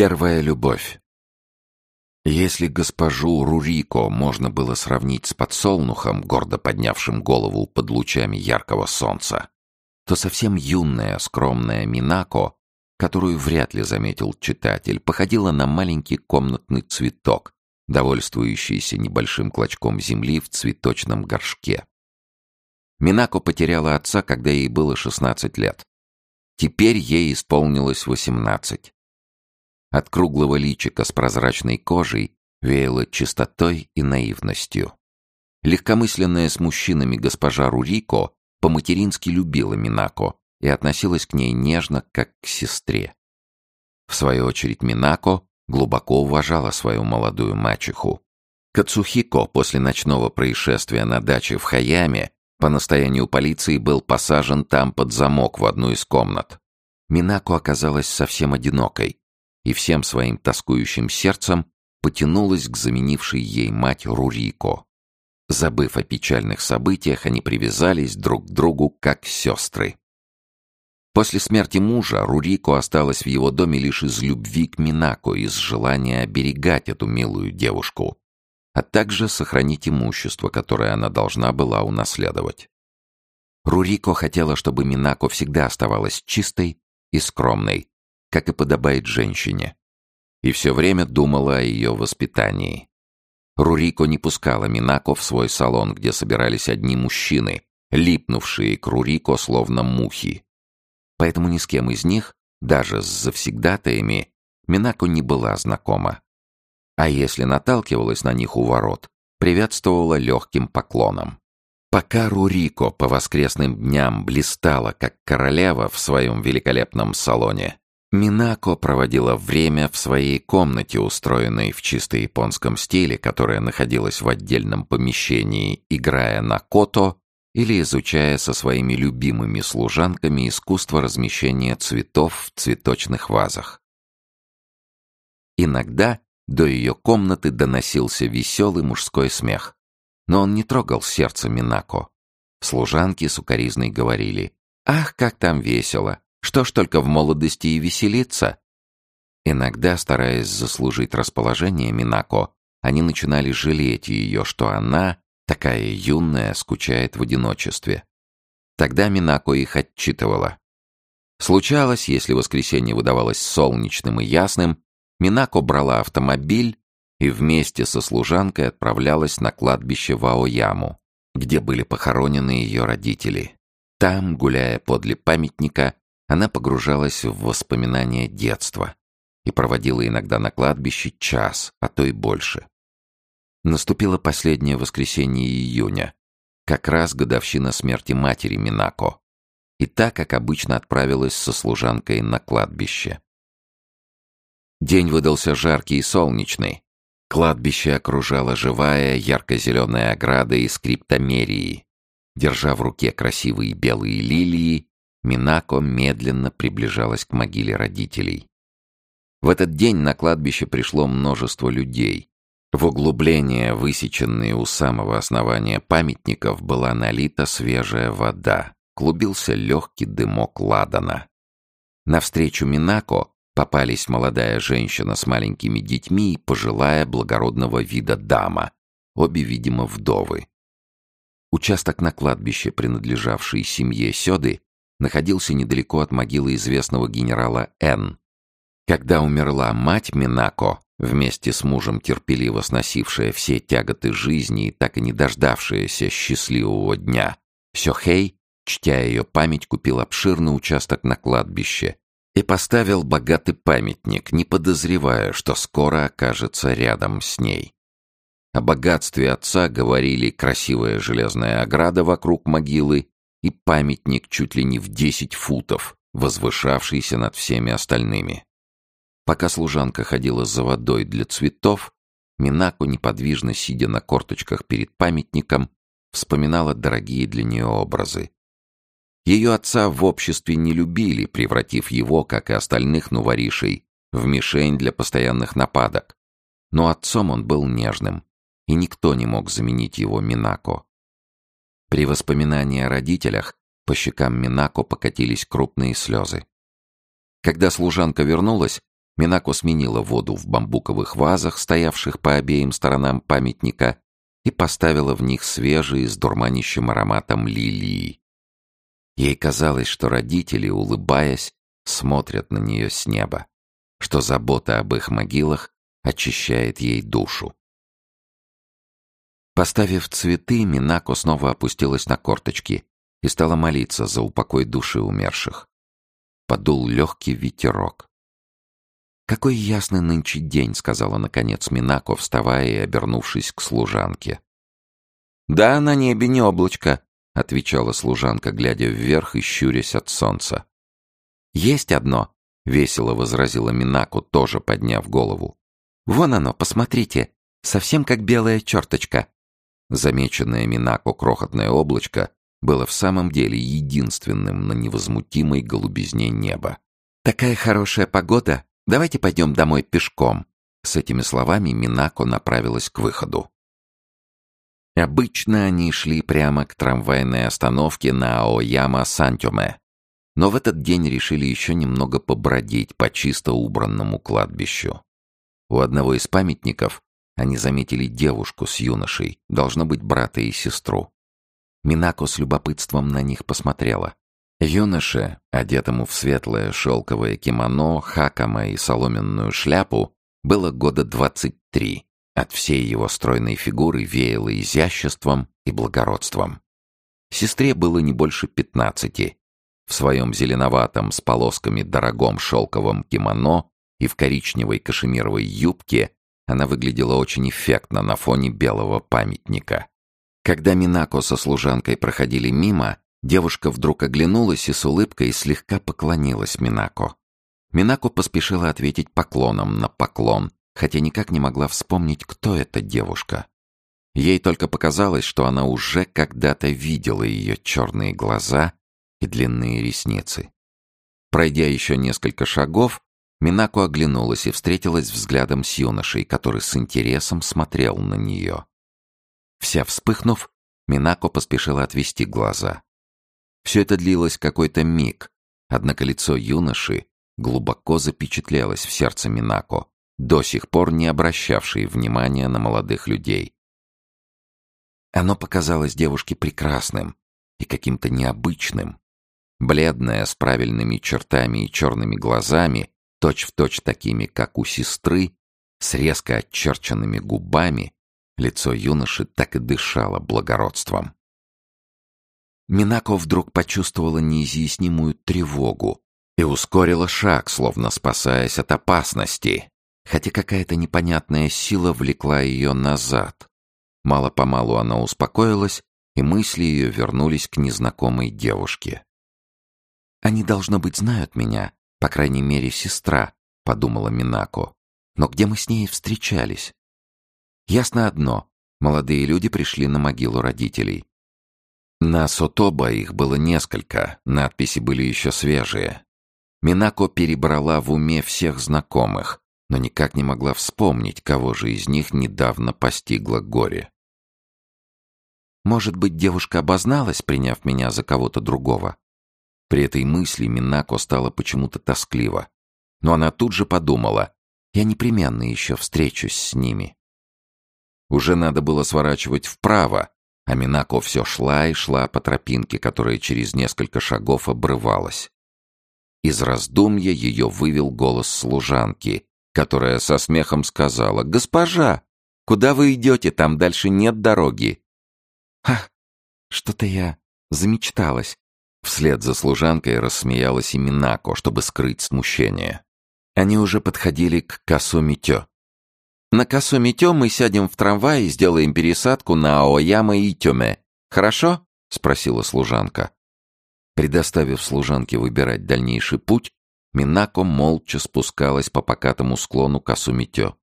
Первая любовь. Если госпожу Рурико можно было сравнить с подсолнухом, гордо поднявшим голову под лучами яркого солнца, то совсем юная, скромная Минако, которую вряд ли заметил читатель, походила на маленький комнатный цветок, довольствующийся небольшим клочком земли в цветочном горшке. Минако потеряла отца, когда ей было 16 лет. Теперь ей исполнилось 18. От круглого личика с прозрачной кожей веяло чистотой и наивностью. Легкомысленная с мужчинами госпожа Рурико по-матерински любила Минако и относилась к ней нежно, как к сестре. В свою очередь Минако глубоко уважала свою молодую мачеху. Кацухико после ночного происшествия на даче в Хаяме по настоянию полиции был посажен там под замок в одну из комнат. Минако оказалась совсем одинокой, и всем своим тоскующим сердцем потянулась к заменившей ей мать Рурико. Забыв о печальных событиях, они привязались друг к другу как сестры. После смерти мужа Рурико осталась в его доме лишь из любви к Минако, из желания оберегать эту милую девушку, а также сохранить имущество, которое она должна была унаследовать. Рурико хотела, чтобы Минако всегда оставалась чистой и скромной, как и подобает женщине, и все время думала о ее воспитании. Рурико не пускала Минако в свой салон, где собирались одни мужчины, липнувшие к Рурико словно мухи. Поэтому ни с кем из них, даже с завсегдатаями, Минако не была знакома. А если наталкивалась на них у ворот, приветствовала легким поклоном. Пока Рурико по воскресным дням блистала, как королева в своем великолепном салоне, Минако проводила время в своей комнате, устроенной в чисто японском стиле, которая находилась в отдельном помещении, играя на кото или изучая со своими любимыми служанками искусство размещения цветов в цветочных вазах. Иногда до ее комнаты доносился веселый мужской смех, но он не трогал сердце Минако. Служанки сукоризной говорили «Ах, как там весело! Что ж только в молодости и веселиться. Иногда, стараясь заслужить расположение Минако, они начинали жалеть ее, что она, такая юная, скучает в одиночестве. Тогда Минако их отчитывала. Случалось, если воскресенье выдавалось солнечным и ясным, Минако брала автомобиль и вместе со служанкой отправлялась на кладбище в Аояму, где были похоронены ее родители. Там, гуляя подле памятника, она погружалась в воспоминания детства и проводила иногда на кладбище час, а то и больше. Наступило последнее воскресенье июня, как раз годовщина смерти матери Минако, и так, как обычно, отправилась со служанкой на кладбище. День выдался жаркий и солнечный. Кладбище окружала живая ярко-зеленая ограда из криптомерии. Держа в руке красивые белые лилии, Минако медленно приближалась к могиле родителей. В этот день на кладбище пришло множество людей. В углубление, высеченные у самого основания памятников, была налита свежая вода. Клубился легкий дымок ладана. Навстречу Минако попались молодая женщина с маленькими детьми и пожилая благородного вида дама, обе, видимо, вдовы. Участок на кладбище, принадлежавший семье Сёды, находился недалеко от могилы известного генерала Н. Когда умерла мать Минако, вместе с мужем терпеливо сносившая все тяготы жизни и так и не дождавшаяся счастливого дня, Сёхей, чтя ее память, купил обширный участок на кладбище и поставил богатый памятник, не подозревая, что скоро окажется рядом с ней. О богатстве отца говорили красивая железная ограда вокруг могилы и памятник чуть ли не в десять футов, возвышавшийся над всеми остальными. Пока служанка ходила за водой для цветов, Минако, неподвижно сидя на корточках перед памятником, вспоминала дорогие для нее образы. Ее отца в обществе не любили, превратив его, как и остальных нуворишей, в мишень для постоянных нападок. Но отцом он был нежным, и никто не мог заменить его Минако. При воспоминании о родителях по щекам Минако покатились крупные слезы. Когда служанка вернулась, Минако сменила воду в бамбуковых вазах, стоявших по обеим сторонам памятника, и поставила в них свежие с дурманящим ароматом лилии. Ей казалось, что родители, улыбаясь, смотрят на нее с неба, что забота об их могилах очищает ей душу. Поставив цветы, Минако снова опустилась на корточки и стала молиться за упокой души умерших. Подул легкий ветерок. «Какой ясный нынче день», — сказала наконец Минако, вставая и обернувшись к служанке. «Да, на небе не облачко», — отвечала служанка, глядя вверх и щурясь от солнца. «Есть одно», — весело возразила Минако, тоже подняв голову. «Вон оно, посмотрите, совсем как белая черточка». Замеченное Минако крохотное облачко было в самом деле единственным на невозмутимой голубизне неба. «Такая хорошая погода! Давайте пойдем домой пешком!» С этими словами Минако направилась к выходу. Обычно они шли прямо к трамвайной остановке на Аояма-Сантюме. Но в этот день решили еще немного побродить по чисто убранному кладбищу. У одного из памятников они заметили девушку с юношей, должно быть брата и сестру. Минако с любопытством на них посмотрела. Юноше, одетому в светлое шелковое кимоно, хакама и соломенную шляпу, было года двадцать три. От всей его стройной фигуры веяло изяществом и благородством. Сестре было не больше пятнадцати. В своем зеленоватом с полосками дорогом шелковом кимоно и в коричневой кашемировой юбке она выглядела очень эффектно на фоне белого памятника. Когда Минако со служанкой проходили мимо, девушка вдруг оглянулась и с улыбкой слегка поклонилась Минако. Минако поспешила ответить поклоном на поклон, хотя никак не могла вспомнить, кто эта девушка. Ей только показалось, что она уже когда-то видела ее черные глаза и длинные ресницы. Пройдя еще несколько шагов, Минако оглянулась и встретилась взглядом с юношей, который с интересом смотрел на нее. Вся вспыхнув, Минако поспешила отвести глаза. Все это длилось какой-то миг, однако лицо юноши глубоко запечатлелось в сердце Минако, до сих пор не обращавшей внимания на молодых людей. Оно показалось девушке прекрасным и каким-то необычным. Бледная, с правильными чертами и черными глазами, точь-в-точь точь такими, как у сестры, с резко очерченными губами, Лицо юноши так и дышало благородством. Минако вдруг почувствовала неизъяснимую тревогу и ускорила шаг, словно спасаясь от опасности, хотя какая-то непонятная сила влекла ее назад. Мало-помалу она успокоилась, и мысли ее вернулись к незнакомой девушке. «Они, должно быть, знают меня, по крайней мере, сестра», — подумала Минако. «Но где мы с ней встречались?» Ясно одно — молодые люди пришли на могилу родителей. На Сотоба их было несколько, надписи были еще свежие. Минако перебрала в уме всех знакомых, но никак не могла вспомнить, кого же из них недавно постигло горе. Может быть, девушка обозналась, приняв меня за кого-то другого? При этой мысли Минако стало почему-то тоскливо. Но она тут же подумала, я непременно еще встречусь с ними. Уже надо было сворачивать вправо, а Минако все шла и шла по тропинке, которая через несколько шагов обрывалась. Из раздумья ее вывел голос служанки, которая со смехом сказала «Госпожа, куда вы идете? Там дальше нет дороги». «Ах, что-то я замечталась». Вслед за служанкой рассмеялась и Минако, чтобы скрыть смущение. Они уже подходили к косу Митё. На косу метем мы сядем в трамвай и сделаем пересадку на Аояма и Тёме. Хорошо?» — спросила служанка. Предоставив служанке выбирать дальнейший путь, Минако молча спускалась по покатому склону Касумитё.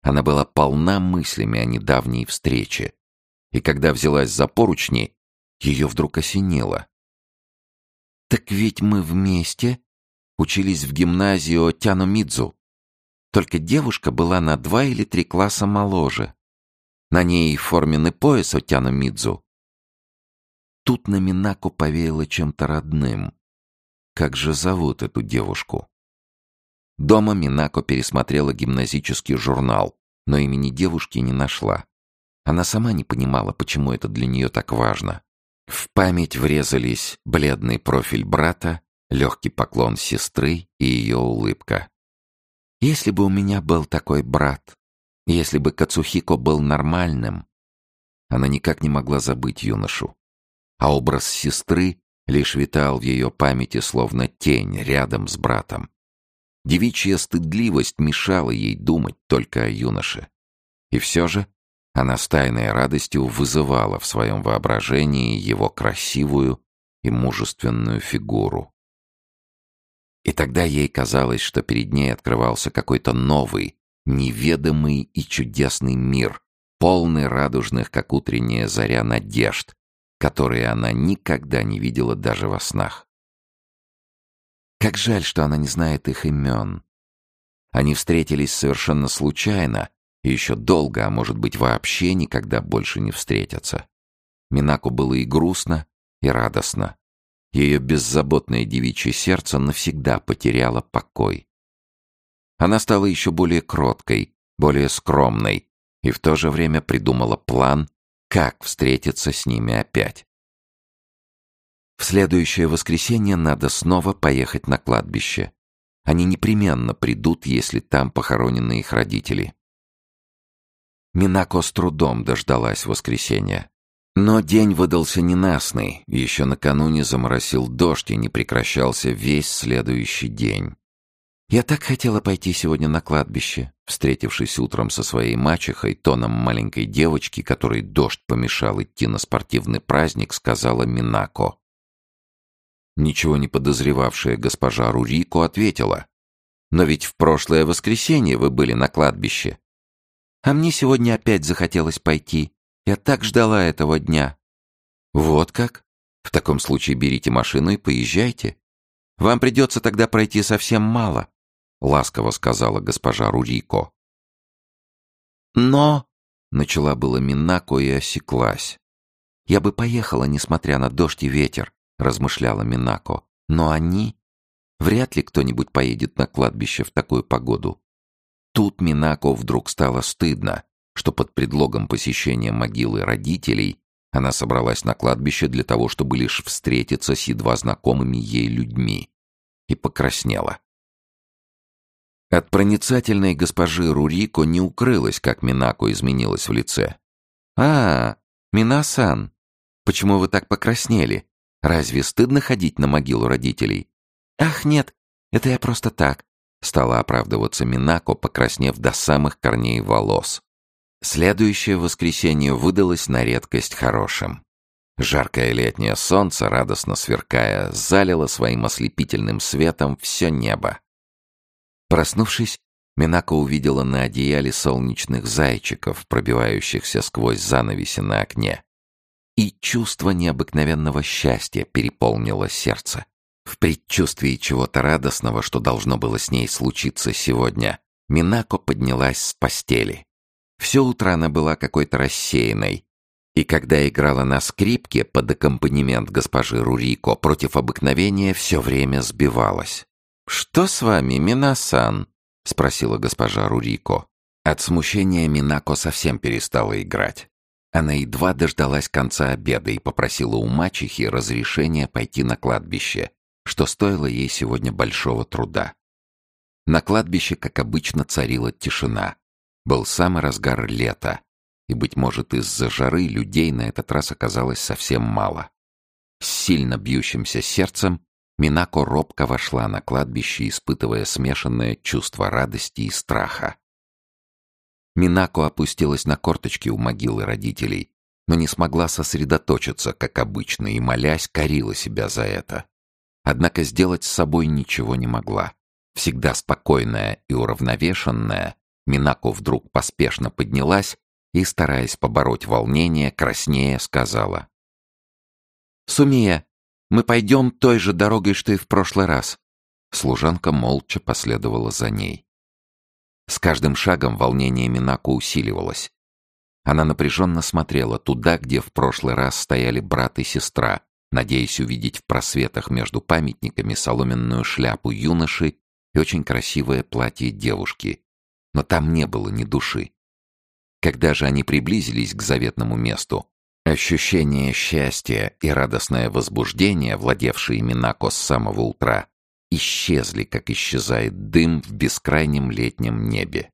Она была полна мыслями о недавней встрече, и когда взялась за поручни, ее вдруг осенило. «Так ведь мы вместе учились в гимназии Тяномидзу. Только девушка была на два или три класса моложе. На ней форменный пояс Отяна Мидзу. Тут на Минаку повеяло чем-то родным. Как же зовут эту девушку? Дома Минако пересмотрела гимназический журнал, но имени девушки не нашла. Она сама не понимала, почему это для нее так важно. В память врезались бледный профиль брата, легкий поклон сестры и ее улыбка. «Если бы у меня был такой брат, если бы Кацухико был нормальным...» Она никак не могла забыть юношу. А образ сестры лишь витал в ее памяти, словно тень, рядом с братом. Девичья стыдливость мешала ей думать только о юноше. И все же она с тайной радостью вызывала в своем воображении его красивую и мужественную фигуру. И тогда ей казалось, что перед ней открывался какой-то новый, неведомый и чудесный мир, полный радужных, как утренняя заря, надежд, которые она никогда не видела даже во снах. Как жаль, что она не знает их имен. Они встретились совершенно случайно, и еще долго, а может быть вообще никогда больше не встретятся. Минаку было и грустно, и радостно. Ее беззаботное девичье сердце навсегда потеряло покой. Она стала еще более кроткой, более скромной, и в то же время придумала план, как встретиться с ними опять. В следующее воскресенье надо снова поехать на кладбище. Они непременно придут, если там похоронены их родители. Минако с трудом дождалась воскресенья. Но день выдался ненастный, еще накануне заморосил дождь и не прекращался весь следующий день. «Я так хотела пойти сегодня на кладбище», встретившись утром со своей мачехой, тоном маленькой девочки, которой дождь помешал идти на спортивный праздник, сказала Минако. Ничего не подозревавшая госпожа Рурико ответила. «Но ведь в прошлое воскресенье вы были на кладбище. А мне сегодня опять захотелось пойти. Я так ждала этого дня. Вот как? В таком случае берите машину и поезжайте. Вам придется тогда пройти совсем мало, ласково сказала госпожа Рурико. Но, начала было Минако и осеклась. Я бы поехала, несмотря на дождь и ветер, размышляла Минако. Но они... Вряд ли кто-нибудь поедет на кладбище в такую погоду. Тут Минако вдруг стало стыдно, что под предлогом посещения могилы родителей она собралась на кладбище для того, чтобы лишь встретиться с едва знакомыми ей людьми, и покраснела. От проницательной госпожи Рурико не укрылось, как Минако изменилась в лице. «А, Минасан, почему вы так покраснели? Разве стыдно ходить на могилу родителей?» «Ах, нет, это я просто так. Стала оправдываться Минако, покраснев до самых корней волос. Следующее воскресенье выдалось на редкость хорошим. Жаркое летнее солнце, радостно сверкая, залило своим ослепительным светом все небо. Проснувшись, Минако увидела на одеяле солнечных зайчиков, пробивающихся сквозь занавеси на окне. И чувство необыкновенного счастья переполнило сердце. В предчувствии чего-то радостного, что должно было с ней случиться сегодня, Минако поднялась с постели. Все утро она была какой-то рассеянной, и когда играла на скрипке под аккомпанемент госпожи Рурико, против обыкновения все время сбивалась. «Что с вами, Минасан?» — спросила госпожа Рурико. От смущения Минако совсем перестала играть. Она едва дождалась конца обеда и попросила у мачехи разрешения пойти на кладбище, что стоило ей сегодня большого труда. На кладбище, как обычно, царила тишина. Был самый разгар лета, и, быть может, из-за жары людей на этот раз оказалось совсем мало. С сильно бьющимся сердцем Минако робко вошла на кладбище, испытывая смешанное чувство радости и страха. Минако опустилась на корточки у могилы родителей, но не смогла сосредоточиться, как обычно, и, молясь, корила себя за это. Однако сделать с собой ничего не могла. Всегда спокойная и уравновешенная, Минако вдруг поспешно поднялась и, стараясь побороть волнение, краснее сказала. «Сумия, мы пойдем той же дорогой, что и в прошлый раз». Служанка молча последовала за ней. С каждым шагом волнение Минако усиливалось. Она напряженно смотрела туда, где в прошлый раз стояли брат и сестра, надеясь увидеть в просветах между памятниками соломенную шляпу юноши и очень красивое платье девушки, но там не было ни души. Когда же они приблизились к заветному месту, ощущение счастья и радостное возбуждение, владевшие Минако с самого утра, исчезли, как исчезает дым в бескрайнем летнем небе.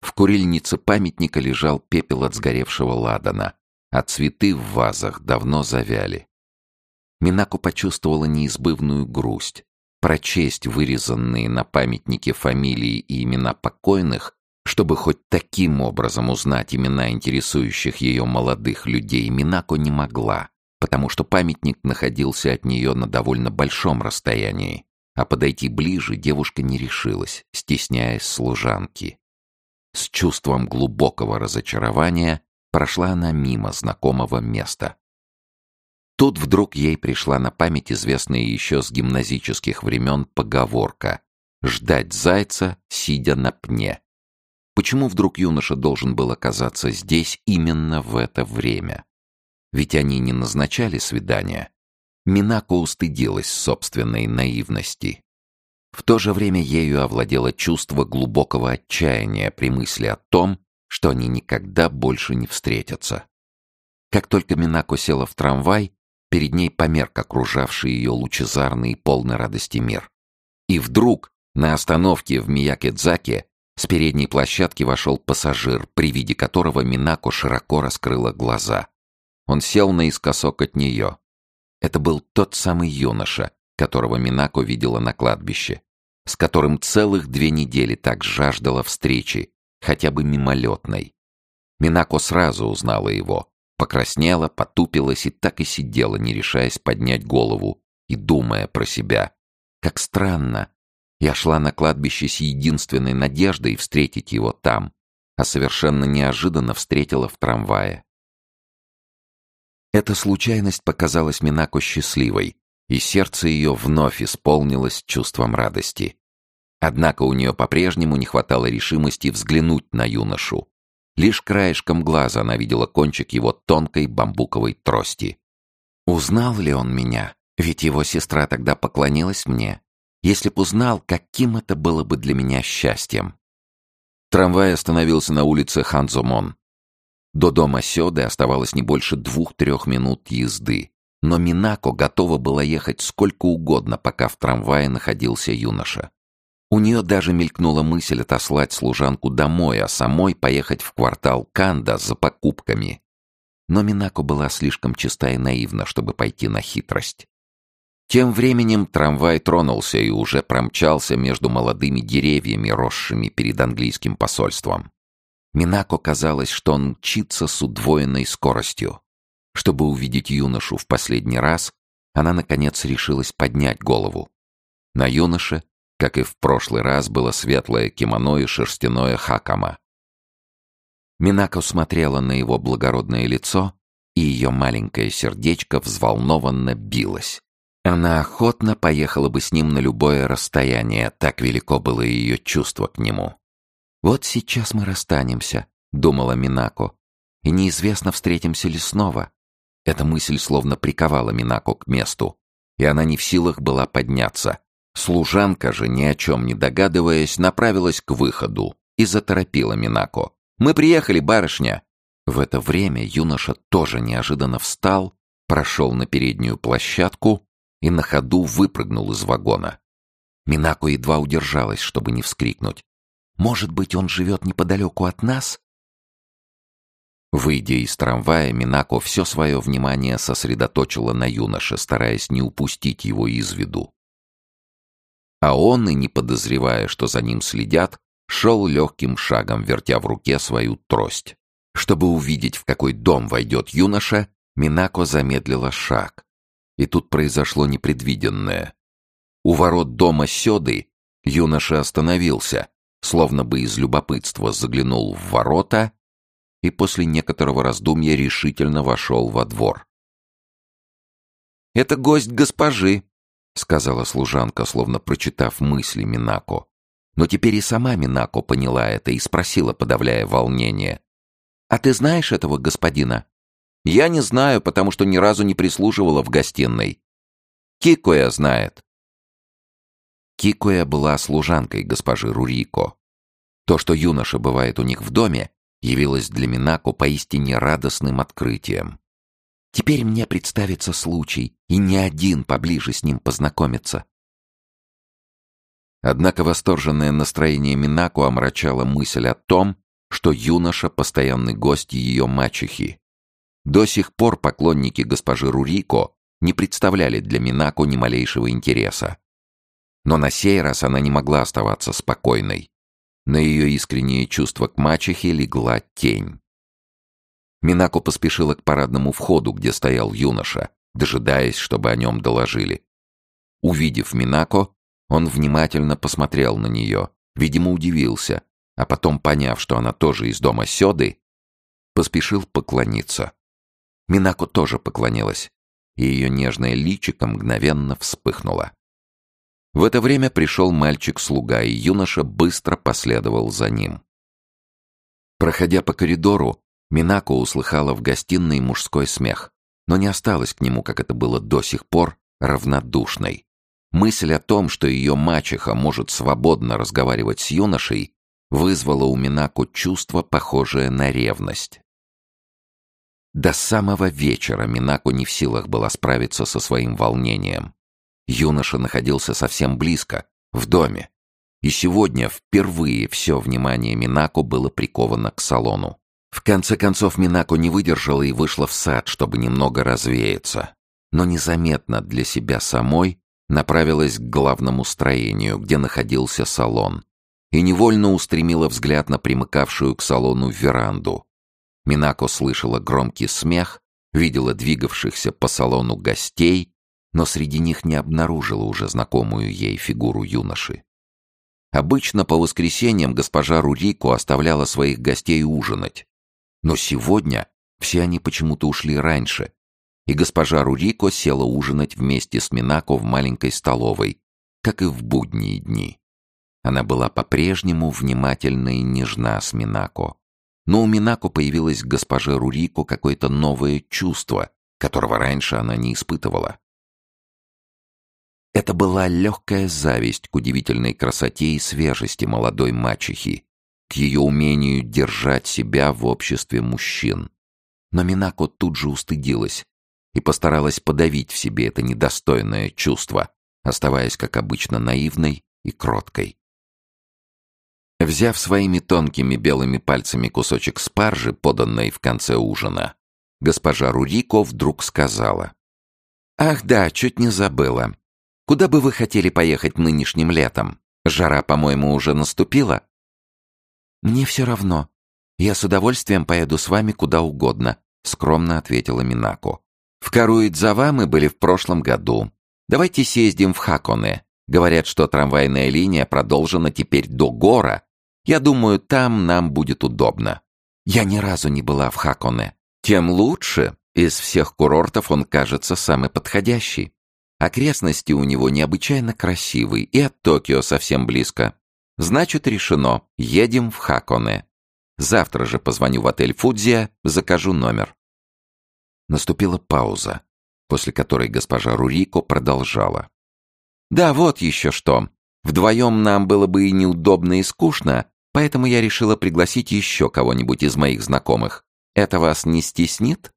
В курильнице памятника лежал пепел от сгоревшего ладана, а цветы в вазах давно завяли. Минаку почувствовала неизбывную грусть. Прочесть вырезанные на памятнике фамилии и имена покойных, чтобы хоть таким образом узнать имена интересующих ее молодых людей, Минако не могла, потому что памятник находился от нее на довольно большом расстоянии, а подойти ближе девушка не решилась, стесняясь служанки. С чувством глубокого разочарования прошла она мимо знакомого места. Тут вдруг ей пришла на память известная еще с гимназических времен поговорка «ждать зайца, сидя на пне». Почему вдруг юноша должен был оказаться здесь именно в это время? Ведь они не назначали свидания. Минако устыдилась собственной наивности. В то же время ею овладело чувство глубокого отчаяния при мысли о том, что они никогда больше не встретятся. Как только Минако села в трамвай, перед ней померк окружавший ее лучезарный и полный радости мир. И вдруг на остановке в Миякедзаке с передней площадки вошел пассажир, при виде которого Минако широко раскрыла глаза. Он сел наискосок от нее. Это был тот самый юноша, которого Минако видела на кладбище, с которым целых две недели так жаждала встречи, хотя бы мимолетной. Минако сразу узнала его, покраснела, потупилась и так и сидела, не решаясь поднять голову и думая про себя. Как странно. Я шла на кладбище с единственной надеждой встретить его там, а совершенно неожиданно встретила в трамвае. Эта случайность показалась Минако счастливой, и сердце ее вновь исполнилось чувством радости. Однако у нее по-прежнему не хватало решимости взглянуть на юношу. Лишь краешком глаза она видела кончик его тонкой бамбуковой трости. Узнал ли он меня? Ведь его сестра тогда поклонилась мне. Если б узнал, каким это было бы для меня счастьем. Трамвай остановился на улице Ханзомон. До дома Сёды оставалось не больше двух-трех минут езды. Но Минако готова была ехать сколько угодно, пока в трамвае находился юноша. У нее даже мелькнула мысль отослать служанку домой, а самой поехать в квартал Канда за покупками. Но Минако была слишком чиста и наивна, чтобы пойти на хитрость. Тем временем трамвай тронулся и уже промчался между молодыми деревьями, росшими перед английским посольством. Минако казалось, что он мчится с удвоенной скоростью. Чтобы увидеть юношу в последний раз, она, наконец, решилась поднять голову. На юноше, как и в прошлый раз, было светлое кимоно и шерстяное хакама. Минако смотрела на его благородное лицо, и ее маленькое сердечко взволнованно билось. Она охотно поехала бы с ним на любое расстояние, так велико было ее чувство к нему. «Вот сейчас мы расстанемся», — думала Минако, «и неизвестно, встретимся ли снова». Эта мысль словно приковала Минако к месту, и она не в силах была подняться. Служанка же, ни о чем не догадываясь, направилась к выходу и заторопила Минако. «Мы приехали, барышня!» В это время юноша тоже неожиданно встал, прошел на переднюю площадку и на ходу выпрыгнул из вагона. Минако едва удержалась, чтобы не вскрикнуть. Может быть, он живет неподалеку от нас?» Выйдя из трамвая, Минако все свое внимание сосредоточила на юноше, стараясь не упустить его из виду. А он, и не подозревая, что за ним следят, шел легким шагом, вертя в руке свою трость. Чтобы увидеть, в какой дом войдет юноша, Минако замедлила шаг. И тут произошло непредвиденное. У ворот дома Сёды юноша остановился, словно бы из любопытства заглянул в ворота и после некоторого раздумья решительно вошел во двор. «Это гость госпожи», — сказала служанка, словно прочитав мысли Минако. Но теперь и сама Минако поняла это и спросила, подавляя волнение. «А ты знаешь этого господина?» «Я не знаю, потому что ни разу не прислуживала в гостиной. Кикоя знает». Кикуя была служанкой госпожи Рурико. То, что юноша бывает у них в доме, явилось для Минако поистине радостным открытием. Теперь мне представится случай, и не один поближе с ним познакомиться. Однако восторженное настроение Минако омрачало мысль о том, что юноша — постоянный гость ее мачехи. До сих пор поклонники госпожи Рурико не представляли для Минако ни малейшего интереса. Но на сей раз она не могла оставаться спокойной. На ее искреннее чувство к мачехе легла тень. Минако поспешила к парадному входу, где стоял юноша, дожидаясь, чтобы о нем доложили. Увидев Минако, он внимательно посмотрел на нее, видимо, удивился, а потом, поняв, что она тоже из дома Сёды, поспешил поклониться. Минако тоже поклонилась, и ее нежное личико мгновенно вспыхнуло. В это время пришел мальчик-слуга, и юноша быстро последовал за ним. Проходя по коридору, Минако услыхала в гостиной мужской смех, но не осталась к нему, как это было до сих пор, равнодушной. Мысль о том, что ее мачеха может свободно разговаривать с юношей, вызвала у Минако чувство, похожее на ревность. До самого вечера Минако не в силах была справиться со своим волнением. Юноша находился совсем близко, в доме. И сегодня впервые все внимание Минако было приковано к салону. В конце концов Минако не выдержала и вышла в сад, чтобы немного развеяться. Но незаметно для себя самой направилась к главному строению, где находился салон, и невольно устремила взгляд на примыкавшую к салону веранду. Минако слышала громкий смех, видела двигавшихся по салону гостей но среди них не обнаружила уже знакомую ей фигуру юноши. Обычно по воскресеньям госпожа Рурико оставляла своих гостей ужинать. Но сегодня все они почему-то ушли раньше, и госпожа Рурико села ужинать вместе с Минако в маленькой столовой, как и в будние дни. Она была по-прежнему внимательна и нежна с Минако. Но у Минако появилось к госпоже Рурико какое-то новое чувство, которого раньше она не испытывала. Это была легкая зависть к удивительной красоте и свежести молодой мачехи, к ее умению держать себя в обществе мужчин. Но Минако тут же устыдилась и постаралась подавить в себе это недостойное чувство, оставаясь, как обычно, наивной и кроткой. Взяв своими тонкими белыми пальцами кусочек спаржи, поданной в конце ужина, госпожа Рурико вдруг сказала. «Ах да, чуть не забыла. Куда бы вы хотели поехать нынешним летом? Жара, по-моему, уже наступила?» «Мне все равно. Я с удовольствием поеду с вами куда угодно», — скромно ответила Минако. «В Каруидзава мы были в прошлом году. Давайте съездим в Хаконе. Говорят, что трамвайная линия продолжена теперь до Гора. Я думаю, там нам будет удобно. Я ни разу не была в Хаконе. Тем лучше. Из всех курортов он кажется самый подходящий. Окрестности у него необычайно красивые, и от Токио совсем близко. Значит, решено, едем в Хаконе. Завтра же позвоню в отель Фудзия, закажу номер. Наступила пауза, после которой госпожа Рурико продолжала. «Да, вот еще что. Вдвоем нам было бы и неудобно, и скучно, поэтому я решила пригласить еще кого-нибудь из моих знакомых. Это вас не стеснит?»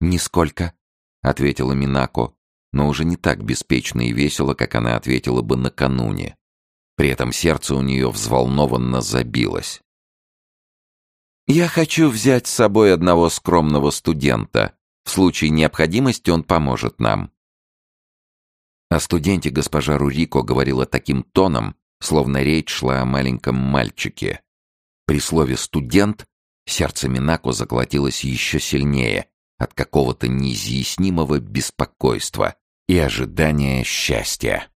«Нисколько», — ответила Минако, но уже не так беспечно и весело, как она ответила бы накануне. При этом сердце у нее взволнованно забилось. «Я хочу взять с собой одного скромного студента. В случае необходимости он поможет нам». О студенте госпожа Рурико говорила таким тоном, словно речь шла о маленьком мальчике. При слове «студент» сердце Минако заколотилось еще сильнее от какого-то неизъяснимого беспокойства и ожидания счастья.